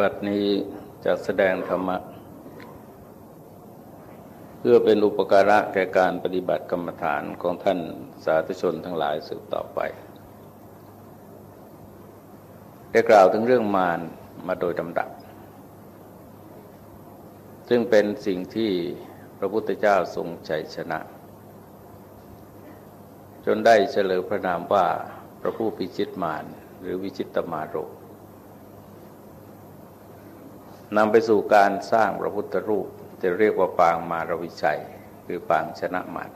บัดนี้จะแสดงธรรมะ เพื่อเป็นอุปการะแก่การปฏิบัติกรรมฐานของท่านสาธุชนทั้งหลายสืบต่อไป ได้กล่าวถึงเรื่องมารมาโดยลำดับ ซึ่งเป็นสิ่งที่พระพุทธเจ้าทรงชัยชนะ จนได้เฉลิมพระนามว่าพระผู้พิชิตมารหรือวิชิตมารก นำไปสู่การสร้างพระพุทธรูป จะเรียกว่าปางมารวิชัยคือปางชนะมาร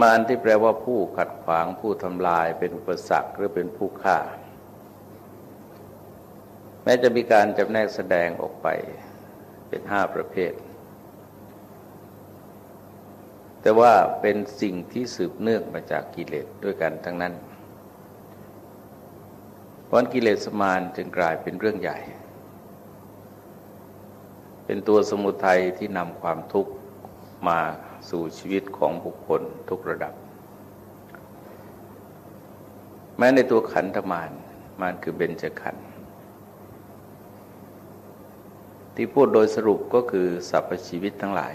มารที่แปลว่าผู้ขัดขวางผู้ทำลายเป็นอุปสรรคหรือเป็นผู้ฆ่า แม้จะมีการจำแนกแสดงออกไปเป็นห้าประเภท แต่ว่าเป็นสิ่งที่สืบเนื่องมาจากกิเลสด้วยกันทั้งนั้น วันกิเลสมารจึงกลายเป็นเรื่องใหญ่ เป็นตัวสมุทัยที่นำความทุกข์มาสู่ชีวิตของบุคคลทุกระดับ แม้ในตัวขันธมารมารคือเบญจขันธ์ที่พูดโดยสรุปก็คือสรรพชีวิตทั้งหลาย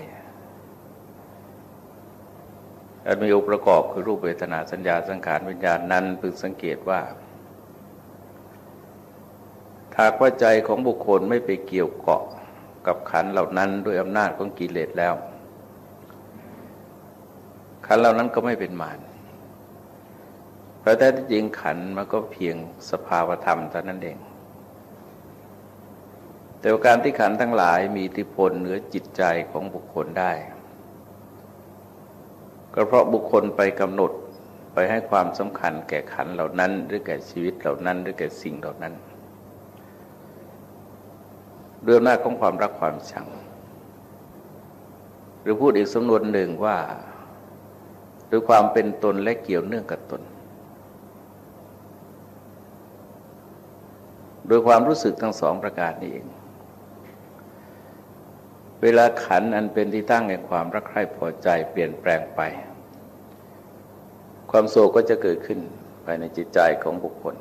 อันมีองค์ประกอบคือรูปเวทนาสัญญาสังขารวิญญาณนั้นพึงสังเกตว่า หากว่าใจของบุคคลไม่ไปเกี่ยวเกาะกับขันเหล่านั้นด้วยอำนาจของกิเลสแล้ว ขันเหล่านั้นก็ไม่เป็นมารเพราะแท้จริงขันมันก็เพียงสภาวธรรมเท่านั้นเอง แต่การที่ขันทั้งหลายมีอิทธิพลเหนือจิตใจของบุคคลได้ ก็เพราะบุคคลไปกำหนดไปให้ความสำคัญแก่ขันเหล่านั้น หรือแก่ชีวิตเหล่านั้น หรือแก่สิ่งเหล่านั้น ด้วยอำนาจของความรักความชัง หรือพูดอีกสำนวนหนึ่งว่าด้วยความเป็นตนและเกี่ยวเนื่องกับตน โดยความรู้สึกทั้งสองประการนี้เอง เวลาขันอันเป็นที่ตั้งแห่งความรักใคร่พอใจเปลี่ยนแปลงไป ความโศกก็จะเกิดขึ้นภายในจิตใจของบุคคล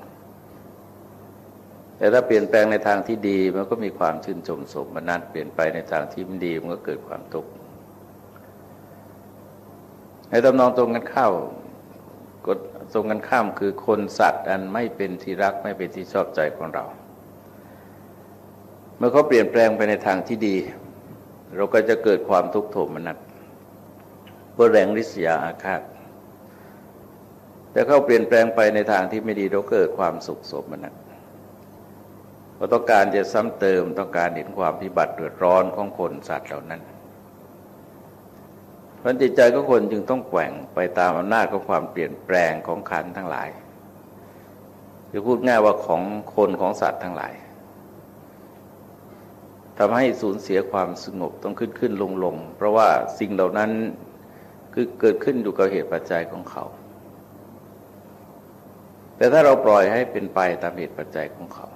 แต่ถ้าเปลี่ยนแปลงในทางที่ดีมันก็มีความชื่นชมสมนัตเปลี่ยนไปในทางที่ไม่ดีมันก็เกิดความทุกข์ในตำนองตรงกันข้าวกดตรงกันข้ามคือคนสัตว์อันไม่เป็นที่รักไม่เป็นที่ชอบใจของเรา เมื่อเขาเปลี่ยนแปลงไปในทางที่ดี เราก็จะเกิดความทุกข์โทมนัสเพื่อแรงริษยาอาฆาตแต่เขาเปลี่ยนแปลงไปในทางที่ไม่ดีเราเกิดความสุขสมนัส เราต้องการจะซ้ำเติมต้องการเห็นความพิบัติเดือดร้อนของคนสัตว์เหล่านั้นเพราะจิตใจก็คนจึงต้องแกว่งไปตามอำนาจของความเปลี่ยนแปลงของขันทั้งหลายจะพูดง่ายว่าของคนของสัตว์ทั้งหลายทำให้สูญเสียความสงบต้องขึ้นขึ้นลงลงเพราะว่าสิ่งเหล่านั้นคือเกิดขึ้นอยู่กับเหตุปัจจัยของเขา แต่ถ้าเราปล่อยให้เป็นไปตามเหตุปัจจัยของเขา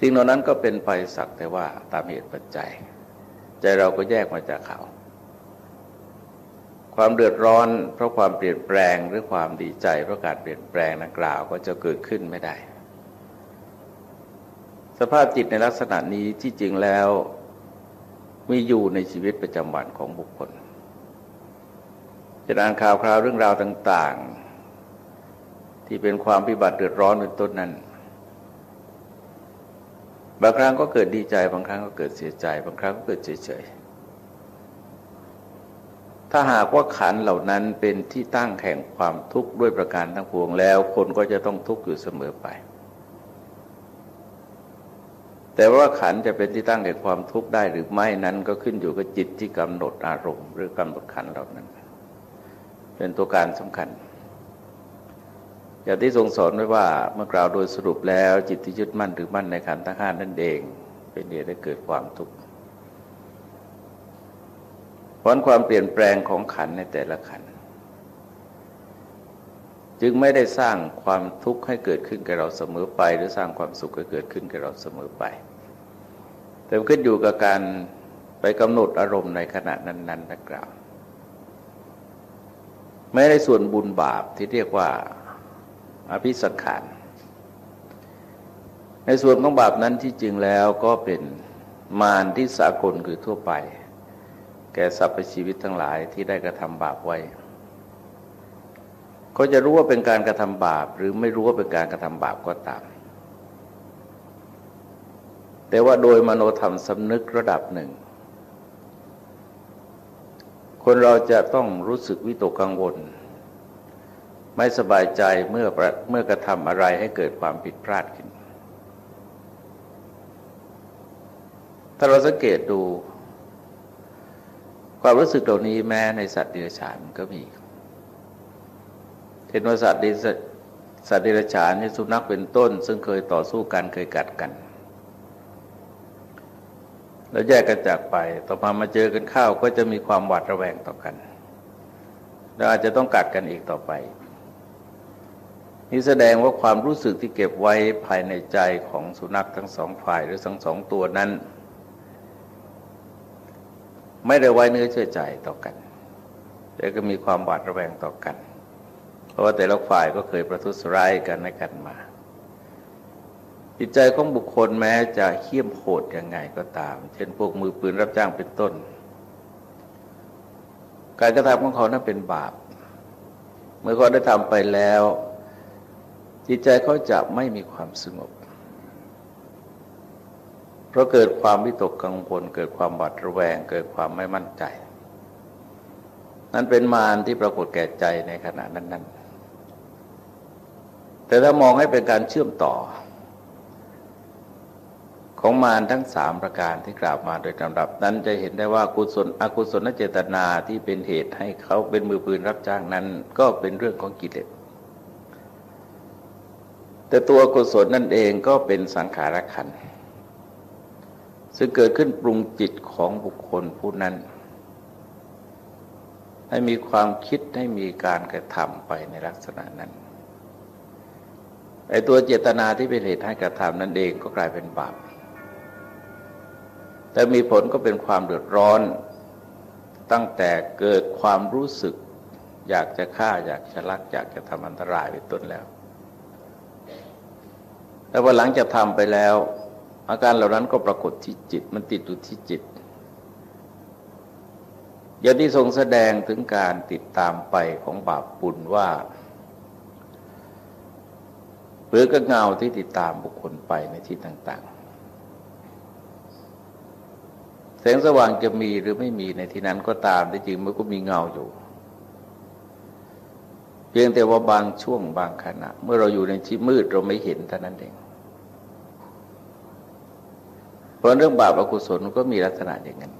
สิ่งเหล่านั้นก็เป็นไปสักแต่ว่าตามเหตุปัจจัย ใจเราก็แยกมาจากเขา ความเดือดร้อน เพราะความเปลี่ยนแปลงหรือความดีใจเพราะการเปลี่ยนแปลงนักกล่าวก็จะเกิดขึ้นไม่ได้ สภาพจิตในลักษณะนี้ที่จริงแล้วมีอยู่ในชีวิตประจำวันของบุคคลจะอ่านข่าวคราวเรื่องราวต่าง ๆ ที่เป็นความพิบัติเดือดร้อนเป็นต้นนั้น บางครั้งก็เกิดดีใจ บางครั้งก็เกิดเสียใจ บางครั้งก็เกิดเฉยๆถ้าหากว่าขันเหล่านั้นเป็นที่ตั้งแห่งความทุกข์ด้วยประการทั้งปวงแล้ว คนก็จะต้องทุกข์อยู่เสมอไป แต่ว่าขันจะเป็นที่ตั้งแห่งความทุกข์ได้หรือไม่นั้นก็ขึ้นอยู่กับจิตที่กำหนดอารมณ์ หรือกำหนดขันเหล่านั้น เป็นตัวการสำคัญ อย่างที่ทรงสอนไว้ว่าเมื่อกล่าวโดยสรุปแล้วจิตที่ยึดมั่นหรือมั่นในขันธ์ทั้งห้านั่นเอง เป็นเหตุให้เกิดความทุกข์เพราะความเปลี่ยนแปลงของขันในแต่ละขันจึงไม่ได้สร้างความทุกข์ให้เกิดขึ้นกับเราเสมอไป หรือสร้างความสุขให้เกิดขึ้นกับเราเสมอไป แต่ขึ้นอยู่กับการไปกำหนดอารมณ์ในขณะนั้นๆนักกล่าวไม่ได้ส่วนบุญบาปที่เรียกว่า อภิสังขารในส่วนของบาปนั้นที่จริงแล้วก็เป็นมารที่สากลคือทั่วไป แก่สรรพชีวิตทั้งหลายที่ได้กระทำบาปไว้เขาจะรู้ว่าเป็นการกระทำบาป หรือไม่รู้ว่าเป็นการกระทำบาปก็ตาม แต่ว่าโดยมโนธรรมสำนึกระดับหนึ่ง คนเราจะต้องรู้สึกวิตกกังวล ไม่สบายใจเมื่อเมื่อกระทำอะไรให้เกิดความผิดพลาดขึ้น ถ้าเราสังเกตดู ความรู้สึกเหล่านี้แม้ในสัตว์เดรัจฉานก็มีเห็นว่าสัตว์ดสัตว์เดรัจฉานนี่สุนัขเป็นต้น ซึ่งเคยต่อสู้กันเคยกัดกัน แล้วแยกกันจากไป ต่อมามาเจอกันข้าวก็จะมีความหวาดระแวงต่อกันแล้วอาจจะต้องกัดกันอีกต่อไป นี่แสดงว่าความรู้สึกที่เก็บไว้ภายในใจของสุนัขทั้งสองฝ่ายหรือทั้งสองตัวนั้น ไม่ได้ไว้เนื้อเชื่อใจต่อกัน แต่ก็มีความหวาดระแวงต่อกัน เพราะว่าแต่ละฝ่ายก็เคยประทุษร้ายกันในกันมาจิตใจของบุคคลแม้จะเขี้ยมโหดยังไงก็ตาม เช่นพวกมือปืนรับจ้างเป็นต้น การกระทำของเขานั้นเป็นบาป เมื่อเขาได้ทำไปแล้ว จิตใจเขาจะไม่มีความสงบ เพราะเกิดความวิตกกังวลเกิดความบาดระแวง เกิดความไม่มั่นใจ นั้นเป็นมารที่ปรากฏแก่ใจในขณะนั้น ๆ แต่ถ้ามองให้เป็นการเชื่อมต่อ ของมารทั้งสามประการที่กล่าวมาโดยลำดับ นั้นจะเห็นได้ว่ากุศลอกุศลเจตนาที่เป็นเหตุให้เขาเป็นมือปืนรับจ้างนั้น ก็เป็นเรื่องของกิเลส แต่ตัวกุศลนั่นเองก็เป็นสังขารขันซึ่งเกิดขึ้นปรุงจิตของบุคคลผู้นั้น ให้มีความคิดให้มีการกระทำไปในลักษณะนั้นไอ้ตัวเจตนาที่เป็นเหตุให้กระทำนั่นเองก็กลายเป็นบาปแต่มีผลก็เป็นความเดือดร้อน ตั้งแต่เกิดความรู้สึก อยากจะฆ่าอยากจะลัก อยากจะทำอันตรายเป็นต้นแล้ว แต่ว่าหลังจากทำไปแล้ว อาการเหล่านั้นก็ปรากฏที่จิต มันติดอยู่ที่จิตอย่างที่ทรงแสดงถึงการติดตามไปของบาปปุลว่าหรือก็เงาที่ติดตามบุคคลไปในที่ต่างๆ แสงสว่างจะมีหรือไม่มีในที่นั้นก็ตามแต่จริงมันก็มีเงาอยู่ เพียงแต่ว่าบางช่วงบางขณะ เมื่อเราอยู่ในที่มืดเราไม่เห็นเท่านั้นเอง เพราะเรื่องบาปอกุศลก็มีลักษณะอย่างนั้น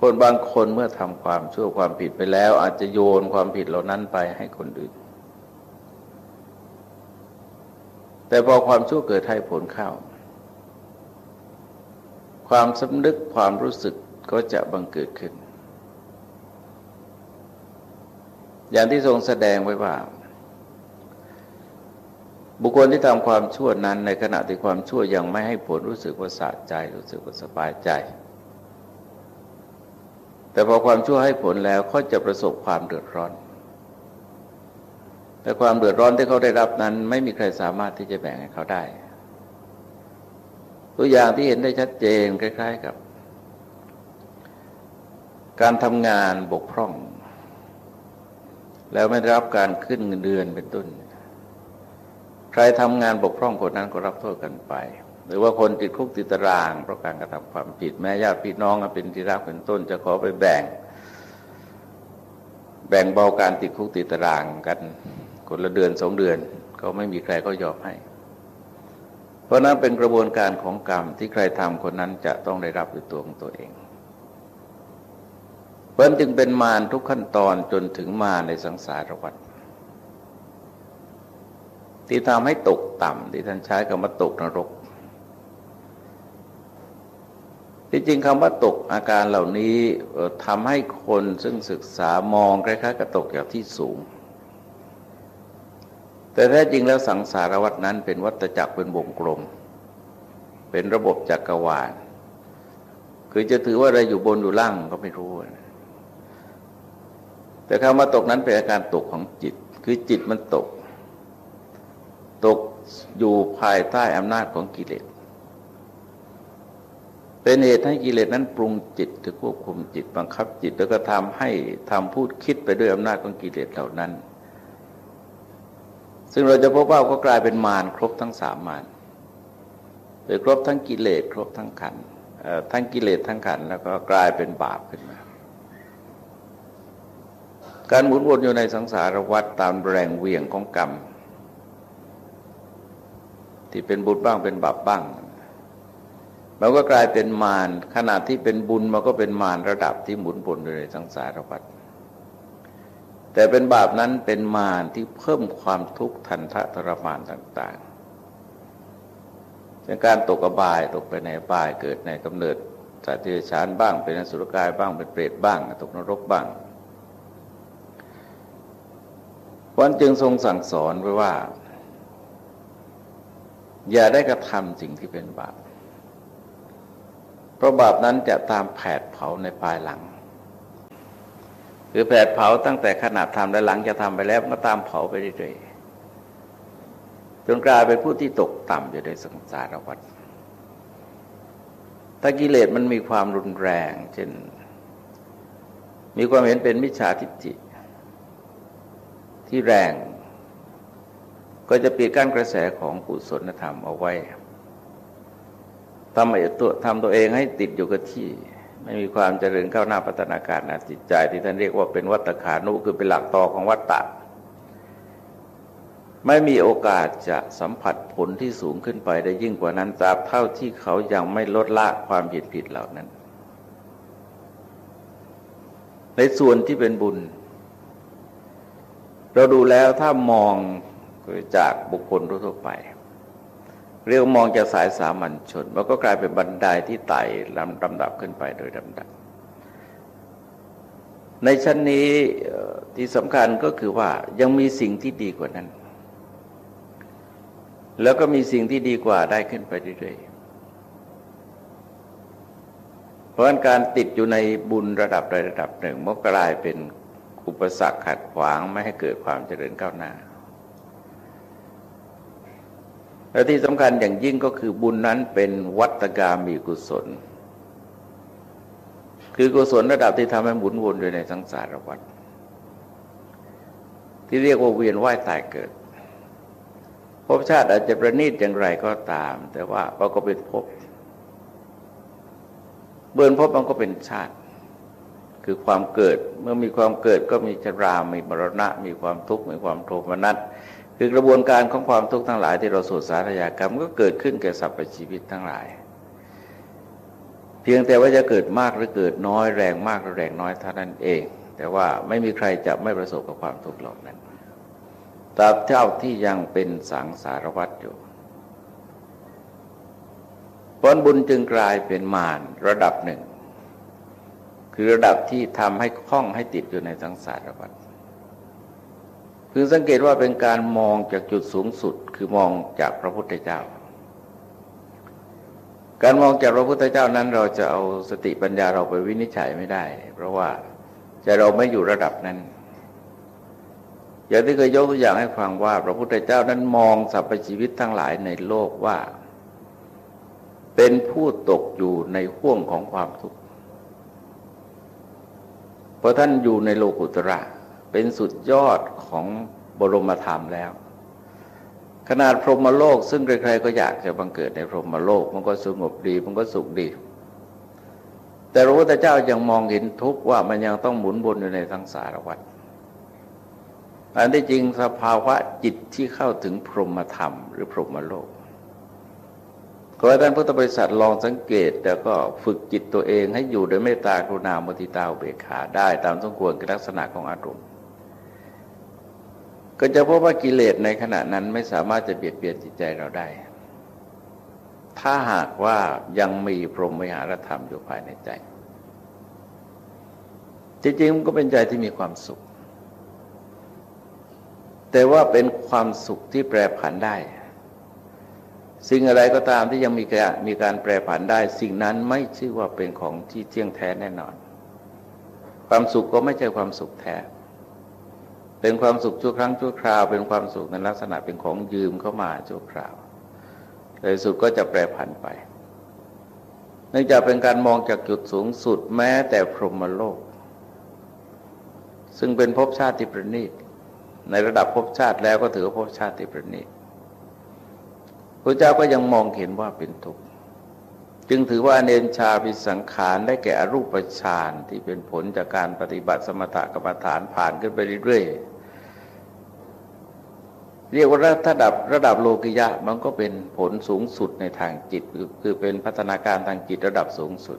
คนบางคนเมื่อทำความชั่วความผิดไปแล้ว อาจจะโยนความผิดเหล่านั้นไปให้คนอื่น แต่พอความชั่วเกิดให้ผลเข้า ความสำนึกความรู้สึกก็จะบังเกิดขึ้น อย่างที่ทรงแสดงไว้ว่า บุคคลที่ทำความชั่วนั้น ในขณะที่ความชั่วยังไม่ให้ผลรู้สึกว่าสะใจ รู้สึกว่าสบายใจ แต่พอความชั่วให้ผลแล้วเขาจะประสบความเดือดร้อน แต่ความเดือดร้อนที่เขาได้รับนั้น ไม่มีใครสามารถที่จะแบ่งให้เขาได้ ตัวอย่างที่เห็นได้ชัดเจนคล้าย ๆ กับ การทำงานบกพร่อง แล้วไม่ได้รับการขึ้นเงินเดือนเป็นต้น ใครทำงานบกพร่องคนนั้นก็รับโทษกันไป หรือว่าคนติดคุกติดตาราง เพราะการกระทำความผิดแม้ญาติพี่น้องเป็นที่รักเป็นต้น จะขอไปแบ่ง แบ่งเบาการติดคุกติดตารางกันคนละเดือนสองเดือน ก็ไม่มีใครก็ยอมให้ เพราะนั้นเป็นกระบวนการของกรรมที่ใครทำคนนั้นจะต้องได้รับด้วยตัวของตัวเอง เพราะจึงเป็นมารทุกขั้นตอนจนถึงมาในสังสารวัฏที่ทำให้ตกต่ำที่ท่านใช้คำว่าตกนรก ที่จริงคำว่าตกอาการเหล่านี้ทำให้คนซึ่งศึกษามองคล้ายๆกับตกจากที่สูง แต่แท้จริงแล้วสังสารวัตนั้นเป็นวัฏจักรเป็นวงกลม เป็นระบบจักรวาล คือจะถือว่าอะไรอยู่บนอยู่ล่างก็ไม่รู้ แต่คำว่าตกนั้นเป็นอาการตกของจิต คือจิตมันตก ตกอยู่ภายใต้อำนาจของกิเลส เป็นเหตุให้กิเลสนั้นปรุงจิตหรือควบคุมจิตบังคับจิต แล้วก็ทำให้ทำพูดคิดไปด้วยอำนาจของกิเลสเหล่านั้น ซึ่งเราจะพบว่าก็กลายเป็นมารครบทั้งสามมารโดยครบทั้งกิเลสครบทั้งขันทั้งกิเลสทั้งขันแล้วก็กลายเป็นบาปขึ้นมา การหมุนวนอยู่ในสังสารวัฏตามแรงเวียงของกรรม ที่เป็นบุญบ้างเป็นบาปบ้าง มันก็กลายเป็นมารขนาดที่เป็นบุญมันก็เป็นมารระดับที่หมุนวนอยู่ในสังสารวัฏแต่เป็นบาปนั้นเป็นมารที่เพิ่มความทุกข์ทันทะทรมานต่างเป็นการตกอบายตกไปในบายเกิดในกำเนิดสัตว์ที่ฉานบ้างเป็นอสุรกายบ้างเป็นเปรตบ้างตกนรกบ้าง วันจึงทรงสั่งสอนไว้ว่า อย่าได้กระทำสิ่งที่เป็นบาปเพราะบาปนั้นจะตามแผดเผาในภายหลัง คือแผดเผาตั้งแต่ขณะทำและหลังจะทำไปแล้วก็ตามเผาไปเรื่อยจนกลายเป็นผู้ที่ตกต่ำอยู่ในสังสารวัฏถ้ากิเลสมันมีความรุนแรง เช่น มีความเห็นเป็นมิจฉาทิฏฐิ ที่แรง ก็จะปิดกั้นกระแสของกุศลธรรมเอาไว้ทำตัวทำตัวเองให้ติดอยู่กับที่ ไม่มีความเจริญเข้าหน้าพัฒนาการนะจิตใจที่ท่านเรียกว่าเป็นวัตขานุคือเป็นหลักต่อของวัตตะไม่มีโอกาสจะสัมผัสผลที่สูงขึ้นไปได้ยิ่งกว่านั้นตราบเท่าที่เขายังไม่ลดละความผิดผิดเหล่านั้น ในส่วนที่เป็นบุญ เราดูแล้วถ้ามองจากบุคคลทั่วไป เรียกมองจากสายสามัญชน มันก็กลายเป็นบันไดที่ไต่ลำลำดับขึ้นไปโดยลำดับ ในชั้นนี้ที่สำคัญก็คือว่ายังมีสิ่งที่ดีกว่านั้น แล้วก็มีสิ่งที่ดีกว่าได้ขึ้นไปเรื่อยๆเพราะการติดอยู่ในบุญระดับใดระดับหนึ่งมันกลายเป็น อุปสรรคขัดขวางไม่ให้เกิดความเจริญก้าวหน้า และที่สำคัญอย่างยิ่งก็คือบุญนั้นเป็นวัตกามีกุศล คือกุศลระดับที่ทำให้หมุนวนอยู่ในสังสารวัฏที่เรียกว่าเวียนว่ายตายเกิดภพชาติอาจจะประณีตอย่างไรก็ตาม แต่ว่าเราก็เป็นภพเบื่อภพมันก็เป็นชาติ คือความเกิดเมื่อมีความเกิดก็มีชรา มีมรณะ มีความทุกข์ มีความโทมนัสคือกระบวนการของความทุกข์ทั้งหลายที่เราสวดสาธยากรรมก็เกิดขึ้นแก่สรรพชีวิตทั้งหลาย เพียงแต่ว่าจะเกิดมากหรือเกิดน้อยแรงมากหรือแรงน้อยเท่านั้นเอง แต่ว่าไม่มีใครจะไม่ประสบกับความทุกข์เหล่านั้นตราบเท่าที่ยังเป็นสังสารวัฏอยู่ผลบุญจึงกลายเป็นมารระดับหนึ่ง คือระดับที่ทำให้คล้องให้ติดอยู่ในสังสารวัฏคือสังเกตว่าเป็นการมองจากจุดสูงสุด คือมองจากพระพุทธเจ้า การมองจากพระพุทธเจ้านั้นเราจะเอาสติปัญญาเราไปวินิจฉัยไม่ได้ เพราะว่าใจเราไม่อยู่ระดับนั้นอย่างที่เคยยกตัวอย่างให้ฟังว่า พระพุทธเจ้านั้นมองสรรพชีวิตทั้งหลายในโลกว่า เป็นผู้ตกอยู่ในห่วงของความทุกข์ ราะท่านอยู่ในโลกุตระ เป็นสุดยอดของบรมธรรมแล้ว ขนาดพรหมโลก ซึ่งใครๆก็อยากจะบังเกิดในพรหมโลก มันก็สงบดี มันก็สุขดี แต่พระพุทธเจ้ายังมองเห็นทุกข์ว่ามันยังต้องหมุนวนอยู่ในสังสารวัฏอันที่จริงสภาวะจิตที่เข้าถึงพรหมธรรม หรือพรหมโลก ขอให้ท่านพุทธบริษัทลองสังเกต แล้วก็ฝึกจิตตัวเองให้อยู่โดยเมตตากรุณาโมทิตาเบกขาได้ตามสมควรกับลักษณะของอารมณ์ก็จะพบว่ากิเลสในขณะนั้นไม่สามารถจะเบียดเบียนจิตใจเราได้ ถ้าหากว่ายังมีพรหมวิหารธรรมอยู่ภายในใจ จริงๆมันก็เป็นใจที่มีความสุข แต่ว่าเป็นความสุขที่แปรผันได้ สิ่งอะไรก็ตามที่ยังมีการมีการแปรผันได้ สิ่งนั้นไม่ชื่อว่าเป็นของที่เที่ยงแท้แน่นอน ความสุขก็ไม่ใช่ความสุขแท้ เป็นความสุขชั่วครั้งชั่วคราว เป็นความสุขในลักษณะเป็นของยืมเข้ามาชั่วคราวในสุดก็จะแปรผันไปเนื่องจากเป็นการมองจากจุดสูงสุดแม้แต่พรหมโลก ซึ่งเป็นภพชาติที่ประณีตในระดับภพชาติแล้วก็ถือว่าภพชาติที่ประณีต พระเจ้าก็ยังมองเห็นว่าเป็นทุกข์จึงถือว่าเนนชาพิสังขารได้แก่อรูปฌานที่เป็นผลจากการปฏิบัติสมถกรรมฐานผ่านขึ้นไปเรื่อยๆเรียกว่าระดับระดับโลกิยะมันก็เป็นผลสูงสุดในทางจิต คือเป็นพัฒนาการทางจิตระดับสูงสุด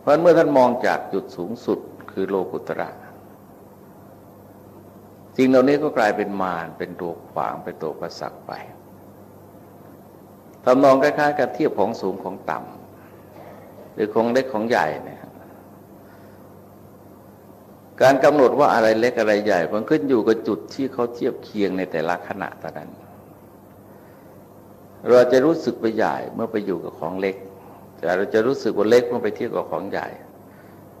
เพราะเมื่อท่านมองจากจุดสูงสุดคือโลกุตระ สิ่งเหล่านี้ก็กลายเป็นมารเป็นตัวขวางเป็นตัวประสักไปทำนองคล้ายๆกับเทียบของสูงของต่ำหรือของเล็กของใหญ่เนี่ยการกำหนดว่าอะไรเล็กอะไรใหญ่มันขึ้นอยู่กับจุดที่เขาเทียบเคียงในแต่ละขณะตอนนั้น เราจะรู้สึกไปใหญ่เมื่อไปอยู่กับของเล็ก แต่เราจะรู้สึกว่าเล็กเมื่อไปเทียบกับของใหญ่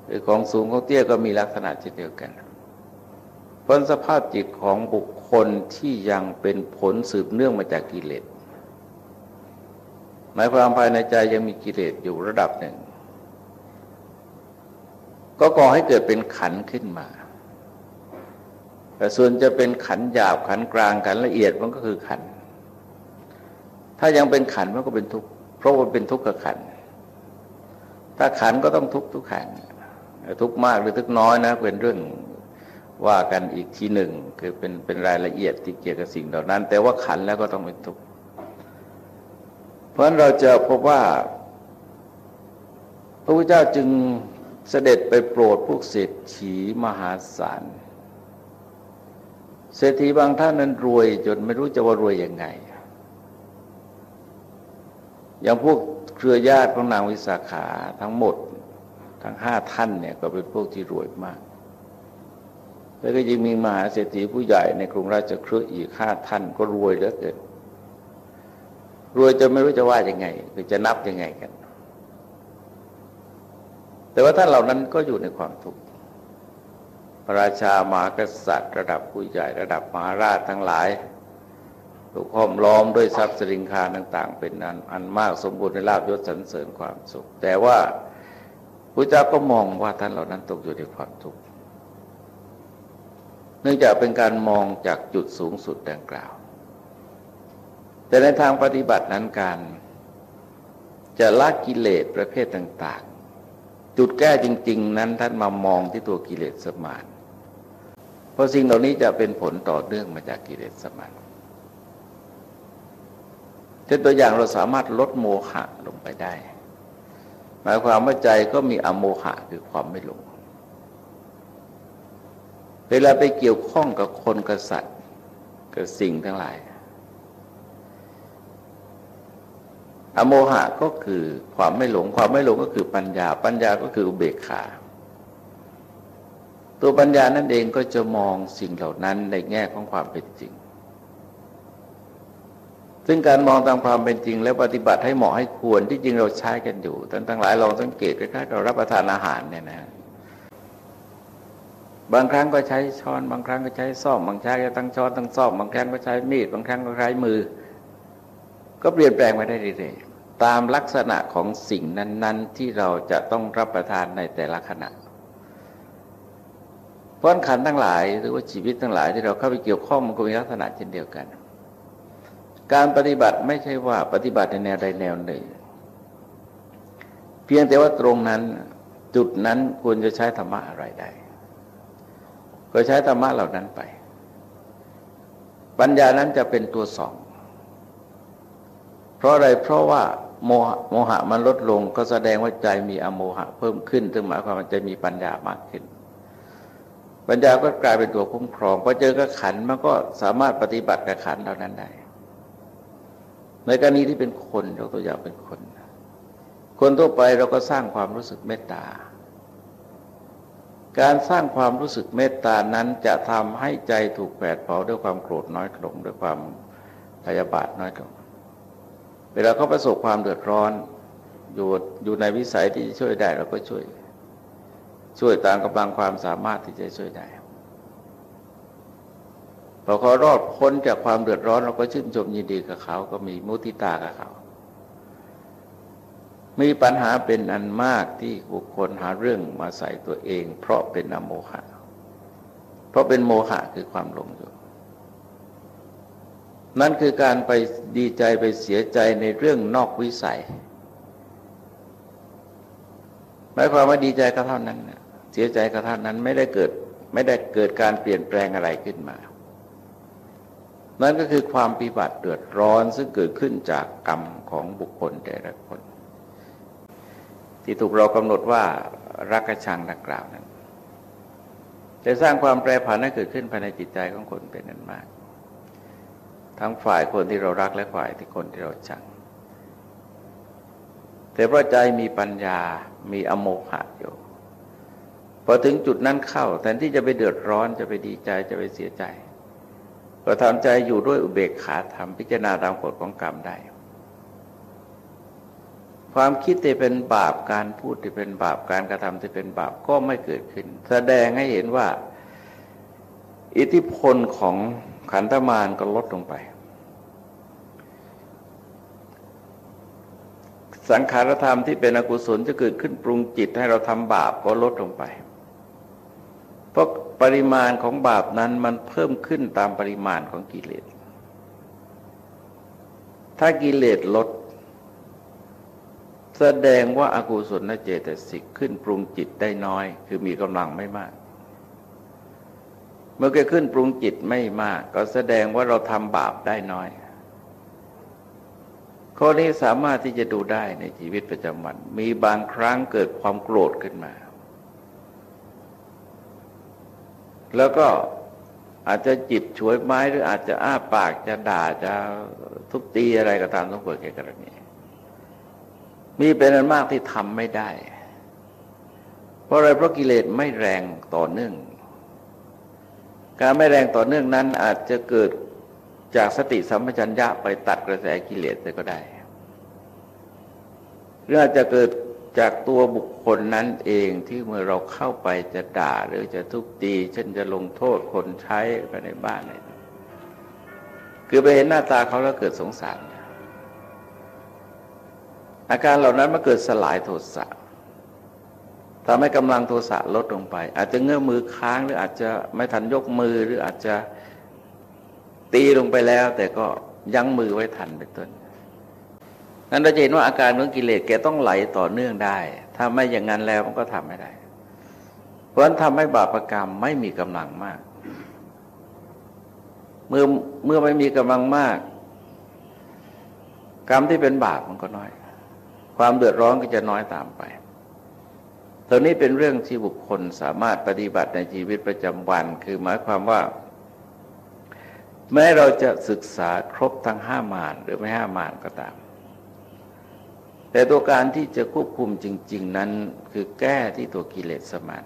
หรือของสูงของเตี้ยก็มีลักษณะเช่นเดียวกัน ผลสภาพจิตของบุคคลที่ยังเป็นผลสืบเนื่องมาจากกิเลสหมายความภายในใจยังมีกิเลสอยู่ระดับหนึ่ง ก็ก่อให้เกิดเป็นขันขึ้นมา แต่ส่วนจะเป็นขันหยาบขันกลางขันละเอียดมันก็คือขัน ถ้ายังเป็นขันมันก็เป็นทุกข์เพราะมันเป็นทุกข์กับขัน ถ้าขันก็ต้องทุกข์ทุกขันทุกมากหรือทุกน้อยนะเป็นเรื่อง ว่ากันอีกทีหนึ่ง คือเป็นเป็นรายละเอียดที่เกี่ยวกับสิ่งเหล่านั้น แต่ว่าขันแล้วก็ต้องเป็นทุกข์เพราะฉะนั้นเราจะพบว่า พระพุทธเจ้าจึงเสด็จไปโปรดพวกเศรษฐีมหาศาลเศรษฐีบางท่านนั้นรวย จนไม่รู้จะว่ารวยยังไง อย่างพวกเครือญาติของนางวิสาขาทั้งหมด ทั้งห้าท่านเนี่ยก็เป็นพวกที่รวยมาก แล้วก็ยังมีมหาเศรษฐีผู้ใหญ่ในกรุงราชคฤห์อีกห้าท่านก็รวยเหลือเกินรวยจนไม่รู้จะว่ายังไงคือจะนับยังไงกัน แต่ว่าท่านเหล่านั้นก็อยู่ในความทุกข์พระราชามหากษัตริย์ ระดับผู้ใหญ่ระดับมหาราชทั้งหลายถูกห้อมล้อมด้วยทรัพย์สินคาต่าง ๆ เป็นอันอันมากสมบูรณ์ในลาบยศสรรเสริญความสุข แต่ว่าพระเจ้าก็มองว่าท่านเหล่านั้นตกอยู่ในความทุกข์ เนื่องจากเป็นการมองจากจุดสูงสุดดังกล่าว แต่ในทางปฏิบัตินั้นการจะละกิเลสประเภทต่าง ๆ จุดแก้จริง ๆ นั้นท่านมามองที่ตัวกิเลสสมาน เพราะสิ่งเหล่านี้จะเป็นผลต่อเนื่องมาจากกิเลสสมานเช่นตัวอย่างเราสามารถลดโมหะลงไปได้ หมายความว่าใจก็มีอโมหะคือความไม่หลง เวลาไปเกี่ยวข้องกับคนกับสัตว์กับสิ่งทั้งหลาย อโมหะก็คือความไม่หลง ความไม่หลงก็คือปัญญา ปัญญาก็คืออุเบกขา ตัวปัญญานั่นเองก็จะมองสิ่งเหล่านั้นในแง่ของความเป็นจริง ซึ่งการมองตามความเป็นจริง แล้วปฏิบัติให้เหมาะให้ควรที่จริงเราใช้กันอยู่ท่านทั้งหลายลองสังเกตคล้ายๆเรารับประทานอาหารเนี่ยนะ บางครั้งก็ใช้ช้อน บางครั้งก็ใช้ซ่อมบางครั้งก็ตั้งช้อนตั้งซ่อมบางครั้งก็ใช้มีด บางครั้งก็ใช้มือ ก็เปลี่ยนแปลงไปได้เรื่อยๆตามลักษณะของสิ่งนั้น ๆ ที่เราจะต้องรับประทานในแต่ละขณะเพราะขันทั้งหลายหรือว่าชีวิตทั้งหลายที่เราเข้าไปเกี่ยวข้องมันก็มีลักษณะเช่นเดียวกัน การปฏิบัติไม่ใช่ว่าปฏิบัติในแนวใดแนวหนึ่ง เพียงแต่ว่าตรงนั้นจุดนั้นควรจะใช้ธรรมะอะไรได้ ก็ใช้ธรรมะเหล่านั้นไป ปัญญานั้นจะเป็นตัวสอง เพราะอะไรเพราะว่าโมหะโมหะมันลดลงก็แสดงว่าใจมีอโมหะ เพิ่มขึ้นถึงหมายความว่าจะมีปัญญามากขึ้น ปัญญาก็กลายเป็นตัวคุ้มครองพอเจอกับขันมันก็สามารถปฏิบัติกับขันเหล่านั้นได้ในกรณีที่เป็นคนยกตัวอย่างเป็นคน คนทั่วไปเราก็สร้างความรู้สึกเมตตา การสร้างความรู้สึกเมตตานั้นจะทำให้ใจถูกแผดเผาด้วยความโกรธน้อยลงด้วยความพยาบาทน้อยลงเวลาเขาประสบความเดือดร้อนอยู่อยู่ในวิสัยที่จะช่วยได้เราก็ช่วย ช่วยตามกำลังความสามารถที่จะช่วยได้พอเขารอดพ้นจากความเดือดร้อนเราก็ชื่นชมยินดีกับเขาก็มีมุติตากับเขา มีปัญหาเป็นอันมากที่บุคคลหาเรื่องมาใส่ตัวเอง เพราะเป็นอโมหะ เพราะเป็นโมหะคือความหลงอยู่ นั่นคือการไปดีใจไปเสียใจในเรื่องนอกวิสัยหมายความว่าดีใจก็เท่านั้นเสียใจก็เท่านั้นไม่ได้เกิดไม่ได้เกิดการเปลี่ยนแปลงอะไรขึ้นมา นั่นก็คือความปิบัติเดือดร้อนซึ่งเกิดขึ้นจากกรรมของบุคคลแต่ละคน ที่ถูกเรากำหนดว่ารักชังดังกล่าวนั้นจะสร้างความแปรผันให้เกิดขึ้นภายในจิตใจของคนเป็นนั้นมาก ทั้งฝ่ายคนที่เรารักและฝ่ายที่คนที่เราชัง แต่เพราะใจมีปัญญามีอโมหะอยู่พอถึงจุดนั้นเข้าแทนที่จะไปเดือดร้อนจะไปดีใจจะไปเสียใจ ก็ทำใจอยู่ด้วยอุเบกขาธรรมพิจารณาตามกฎของกรรมได้ ความคิดที่เป็นบาปการพูดที่เป็นบาปการกระทำที่เป็นบาปก็ไม่เกิดขึ้น แสดงให้เห็นว่า อิทธิพลของขันธมารก็ลดลงไป สังขารธรรมที่เป็นอกุศลจะเกิดขึ้นปรุงจิตให้เราทำบาปก็ลดลงไป เพราะปริมาณของบาปนั้นมันเพิ่มขึ้นตามปริมาณของกิเลสถ้ากิเลสลด แสดงว่าอากุศลเจตสิกขึ้นปรุงจิตได้น้อย คือมีกำลังไม่มาก เมื่อเกิดขึ้นปรุงจิตไม่มาก ก็แสดงว่าเราทำบาปได้น้อยข้อนี้สามารถที่จะดูได้ในชีวิตประจำวัน มีบางครั้งเกิดความโกรธขึ้นมา แล้วก็อาจจะจิบฉวยไม้หรืออาจจะอ้าปากจะด่าจะทุบตีอะไรก็ตามต้องเกิดแก่กรณี มีเป็นอันมากที่ทำไม่ได้ เพราะอะไรเพราะกิเลสไม่แรงต่อเนื่อง การไม่แรงต่อเนื่องนั้นอาจจะเกิดจากสติสัมปชัญญะไปตัดกระแสกิเลสไปก็ได้หรืออาจจะเกิดจากตัวบุคคลนั้นเองที่เมื่อเราเข้าไปจะด่าหรือจะทุบตีเช่นจะลงโทษคนใช้ไปในบ้านเนี่ยคือไปเห็นหน้าตาเขาแล้วเกิดสงสาร อาการเหล่านั้นมาเกิดสลายโทสะทำให้กำลังโทสะลดลงไป อาจจะเงื้อมือค้างหรืออาจจะไม่ทันยกมือหรืออาจจะตีลงไปแล้ว แต่ก็ยั้งมือไว้ทันเป็นต้นนั้นเราจะเห็นว่าอาการของกิเลสแกต้องไหลต่อเนื่องได้ ถ้าไม่อย่างนั้นแล้วมันก็ทำไม่ได้ เพราะฉะนั้นทำให้บาปรกรรมไม่มีกำลังมาก เมื่อเมื่อไม่มีกำลังมาก กรรมที่เป็นบาปมันก็น้อย ความเดือดร้อนก็จะน้อยตามไปตอนนี้เป็นเรื่องที่บุคคลสามารถปฏิบัติในชีวิตประจำวัน คือหมายความว่า แม้เราจะศึกษาครบทั้งห้ามานหรือไม่ห้ามานก็ตาม แต่ตัวการที่จะควบคุมจริง ๆ นั้นคือแก้ที่ตัวกิเลสสมาน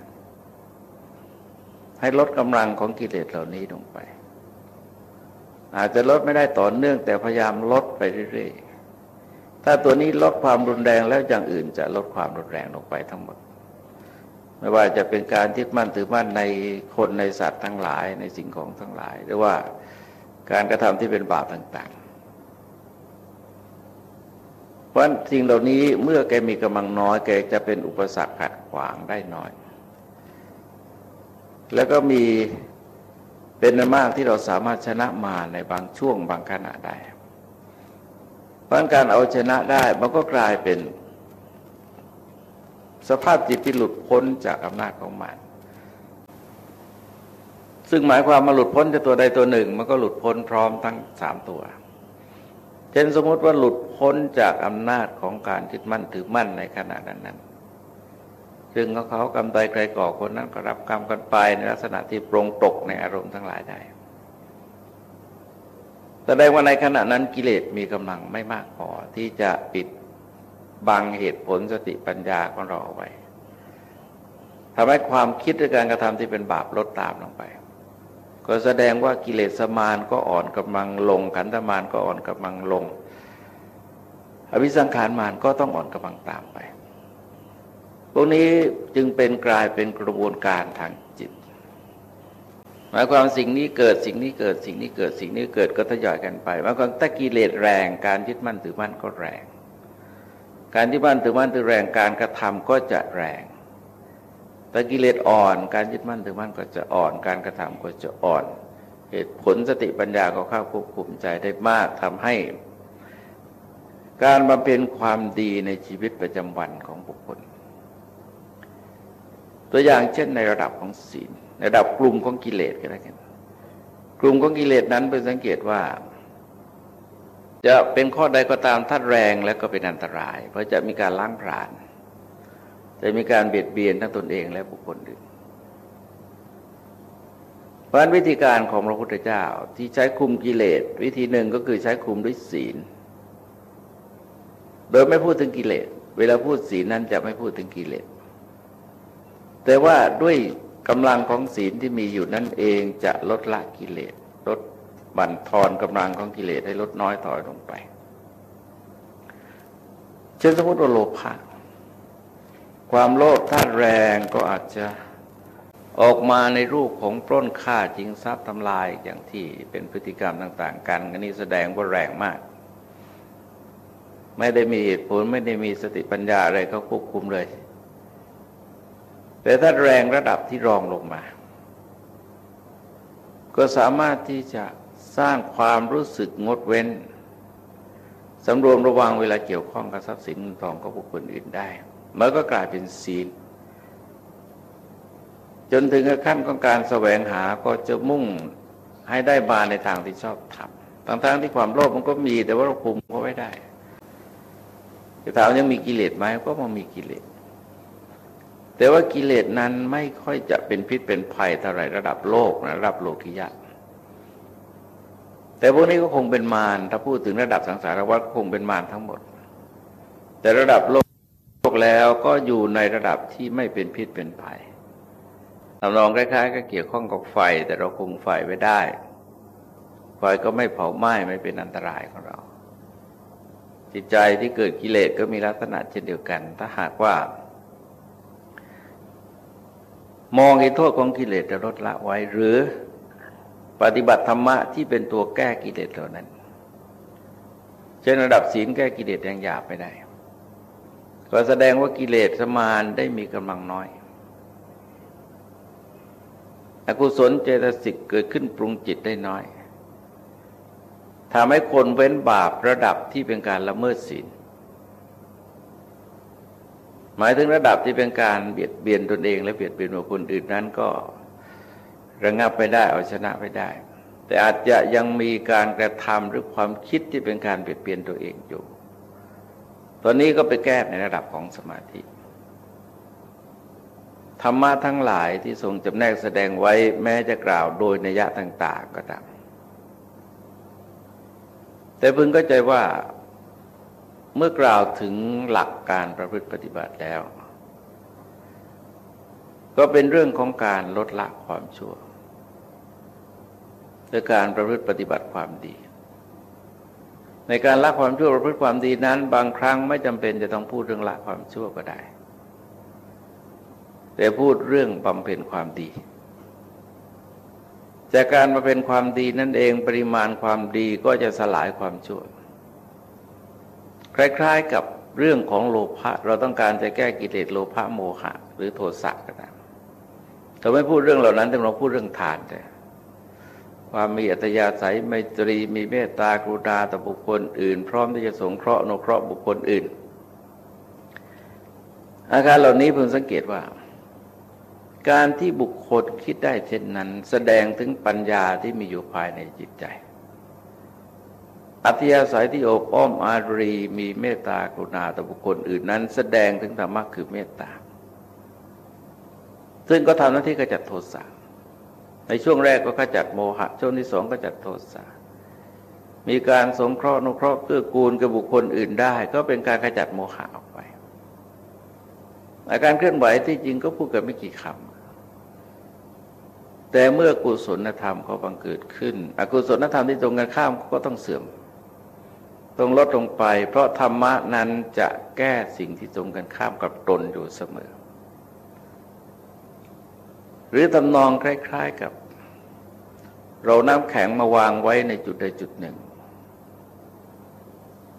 ให้ลดกำลังของกิเลสเหล่านี้ลงไป อาจจะลดไม่ได้ต่อเนื่องแต่พยายามลดไปเรื่อยๆ ถ้าตัวนี้ลดความรุนแรงแล้วอย่างอื่นจะลดความรุนแรงลงไปทั้งหมด ไม่ว่าจะเป็นการยึดมั่นถือมั่นในคนในสัตว์ทั้งหลายในสิ่งของทั้งหลาย หรือว่าการกระทำที่เป็นบาปต่างเพราะสิ่งเหล่านี้เมื่อแกมีกำลังน้อยแกจะเป็นอุปสรรคขัดขวางได้น้อย แล้วก็มีเป็นมากที่เราสามารถชนะมาในบางช่วงบางขณะได้ เพราะการเอาชนะได้มันก็กลายเป็น สภาพจิตที่หลุดพ้นจากอำนาจของมันซึ่งหมายความมาหลุดพ้นจากตัวใดตัวหนึ่ง มันก็หลุดพ้นพร้อมทั้งสามตัว เช่นสมมติว่าหลุดพ้นจากอำนาจของการยึดมั่นถือมั่นในขณะนั้นนั้นซึ่งเขาเขากรรใดใครก่อคนนั้นก็รับกรรมกันไปในลักษณะที่ปรงตกในอารมณ์ทั้งหลายได้ ดงว่าในขณะนั้นกิเลสมีกำลังไม่มากพอที่จะปิดบังเหตุผลสติปัญญาของเราเอาไว้ทำให้ความคิดในการกระทำที่เป็นบาปลดตามลงไป ก็แสดงว่ากิเลสมานก็อ่อนกำลังลง ขันธมานก็อ่อนกำลังลง อวิสังขารมานก็ต้องอ่อนกำลังตามไปพวกนี้จึงเป็นกลายเป็นกระบวนการทางจิต หมายความสิ่งนี้เกิดสิ่งนี้เกิดสิ่งนี้เกิดสิ่งนี้เกิดก็ทยอยกันไปหมายความถ้ากิเลสแรงการยึดมั่นถือมั่นก็แรง การยึดมั่นถือมั่นถือแรงการกระทำก็จะแรงแต่กิเลสอ่อน การยึดมั่นถือมั่นก็จะอ่อน การกระทำก็จะอ่อน เหตุผลสติปัญญาก็เข้าควบคุมใจได้มากทำให้ การบำเพ็ญความดีในชีวิตประจำวันของบุคคล ตัวอย่างเช่นในระดับของศีล ระดับกลุ่มของกิเลสก็แล้วกันกลุ่มของกิเลสนั้นเป็นสังเกตว่า จะเป็นข้อใดก็ตามทัดแรงและก็เป็นอันตราย เพราะจะมีการล้างผลาญจะมีการเบียดเบียนทั้งตนเองและบุคคลอื่นเพราะวิธีการของพระพุทธเจ้าที่ใช้คุมกิเลส วิธีหนึ่งก็คือใช้คุมด้วยศีล โดยไม่พูดถึงกิเลส เวลาพูดศีลนั้นจะไม่พูดถึงกิเลส แต่ว่าด้วย กำลังของศีลที่มีอยู่นั่นเองจะลดละกิเลสลดบั่นทอนกำลังของกิเลสให้ลดน้อยถอยลงไป เช่นสมมติว่าโลภะความโลภถ้าแรงก็อาจจะออกมาในรูปของปล้นฆ่าจิงทรัพย์ทำลายอย่างที่เป็นพฤติกรรมต่าง ๆ กันอันนี้แสดงว่าแรงมาก ไม่ได้มีเหตุผลไม่ได้มีสติปัญญาอะไรเขาควบคุมเลย แต่ถ้าแรงระดับที่รองลงมา ก็สามารถที่จะสร้างความรู้สึกงดเว้นสำรวมระวังเวลาเกี่ยวข้องกับทรัพย์สินเงินทองของบุคคลอื่นได้ มันก็กลายเป็นศีล จนถึงขั้นของการแสวงหาก็จะมุ่งให้ได้บาในทางที่ชอบทำทั้งๆที่ความโลภมันก็มีแต่ว่าเราคุมก็ไม่ได้จะถามยังมีกิเลสไหมก็มันมีกิเลส แต่ว่ากิเลสนั้นไม่ค่อยจะเป็นพิษเป็นภัยเท่าไรระดับโลกนะระดับโลกิยะ แต่พวกนี้ก็คงเป็นมารถ้าพูดถึงระดับสังสารวัฏคงเป็นมารทั้งหมด แต่ระดับโลกโลกแล้วก็อยู่ในระดับที่ไม่เป็นพิษเป็นภัยทำนองคล้ายๆก็เกี่ยวข้องกับไฟ แต่เราคงไฟไว้ได้ ไฟก็ไม่เผาไหม้ไม่เป็นอันตรายของเรา จิตใจที่เกิดกิเลสก็มีลักษณะเช่นเดียวกัน ถ้าหากว่า มองเห็นโทษของกิเลสจะลดละไว้ หรือปฏิบัติธรรมะที่เป็นตัวแก้กิเลสเหล่านั้น เช่นระดับศีลแก้กิเลสยังหยาบไม่ได้ ก็แสดงว่ากิเลสสมานได้มีกำลังน้อย อกุศลเจตสิกเกิดขึ้นปรุงจิตได้น้อยทำให้คนเว้นบาประดับที่เป็นการละเมิดศีล หมายถึงระดับที่เป็นการเบียดเบียนตนเอง และเบียดเบียนบุคคลอื่นนั้นก็ระงับไปได้เอาชนะไปได้ แต่อาจจะยังมีการกระทำหรือความคิดที่เป็นการเบียดเบียนตัวเองอยู่ ตอนนี้ก็ไปแก้ในระดับของสมาธิธรรมะทั้งหลายที่ทรงจำแนกแสดงไว้แม้จะกล่าวโดยนัยยะต่าง ๆ ก็ตามแต่พึงก็ใจว่า เมื่อกล่าวถึงหลักการประพฤติปฏิบัติแล้ว ก็เป็นเรื่องของการลดละความชั่วและการประพฤติปฏิบัติความดี ในการละความชั่วประพฤติความดีนั้น บางครั้งไม่จำเป็นจะต้องพูดเรื่องละความชั่วก็ได้ แต่พูดเรื่องบำเพ็ญความดีจากการมาเป็นความดีนั่นเองปริมาณความดีก็จะสลายความชั่ว คล้ายๆกับเรื่องของโลภะเราต้องการจะแก้กิเลสโลภะโมหะ หรือโทสะก็ตามแต่ไม่พูดเรื่องเหล่านั้นแต่เราพูดเรื่องทานแต่ความมีอัตยาศัยไมตรีมีเมตตากรุณาต่อบุคคลอื่น พร้อมที่จะสงเคราะห์นุเคราะห์บุคคลอื่น อาการเหล่านี้เพิ่งสังเกตว่า การที่บุคคลคิดได้เช่นนั้น แสดงถึงปัญญาที่มีอยู่ภายในจิตใจ อัตยาศัยที่อบอ้อมอารีมีเมตตากรุณาต่อบุคคลอื่นนั้น แสดงถึงธรรมะคือเมตตา ซึ่งก็ทำหน้าที่กระจัดโทสะในช่วงแรกก็ขจัดโมหะ ช่วงที่สองก็จัดโทสะมีการสงเคราะห์นุเคราะห์เกื้อกูลกับบุคคลอื่นได้ ก็เป็นการขจัดโมหะออกไปอาการเคลื่อนไหวที่จริงก็พูดกันไม่กี่คำแต่เมื่อกุศลธรรมเขาบังเกิดขึ้น อกุศลธรรมที่ตรงกันข้ามก็ต้องเสื่อม ต้องลดลงไป เพราะธรรมะนั้นจะแก้สิ่งที่ตรงกันข้ามกับตนอยู่เสมอ หรือตำนองคล้าย ๆกับ เราน้ำแข็งมาวางไว้ในจุดใดจุดหนึ่ง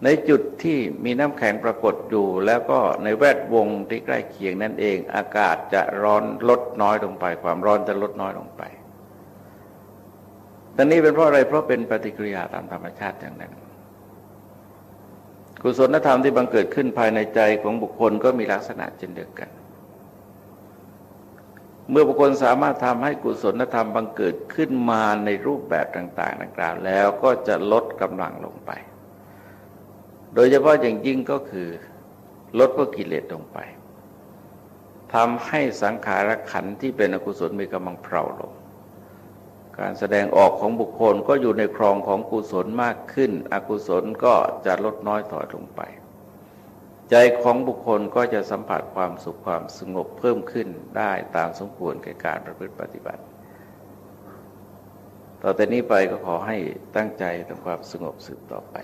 ในจุดที่มีน้ำแข็งปรากฏอยู่ แล้วก็ในแวดวงที่ใกล้เคียงนั่นเอง อากาศจะร้อนลดน้อยลงไป ความร้อนจะลดน้อยลงไปตอนนี้เป็นเพราะอะไรเพราะเป็นปฏิกิริยาตามธรรมชาติอย่างนั้น กุศลธรรมที่บังเกิดขึ้นภายในใจของบุคคลก็มีลักษณะเช่นเดียวกัน เมื่อบุคคลสามารถทำให้กุศลธรรมบังเกิดขึ้นมาในรูปแบบต่างๆดังกล่าวแล้วก็จะลดกำลังลงไป โดยเฉพาะอย่างยิ่งก็คือลดพวกกิเลสลงไปทำให้สังขารขันที่เป็นอกุศลมีกำลังเพลาลง การแสดงออกของบุคคลก็อยู่ในครองของกุศลมากขึ้น อกุศลก็จะลดน้อยถอยลงไป ใจของบุคคลก็จะสัมผัสความสุขความสงบเพิ่มขึ้นได้ตามสมควรแก่การประพฤติปฏิบัติ ต่อแต่นี้ไปก็ขอให้ตั้งใจทำความสงบสืบต่อไป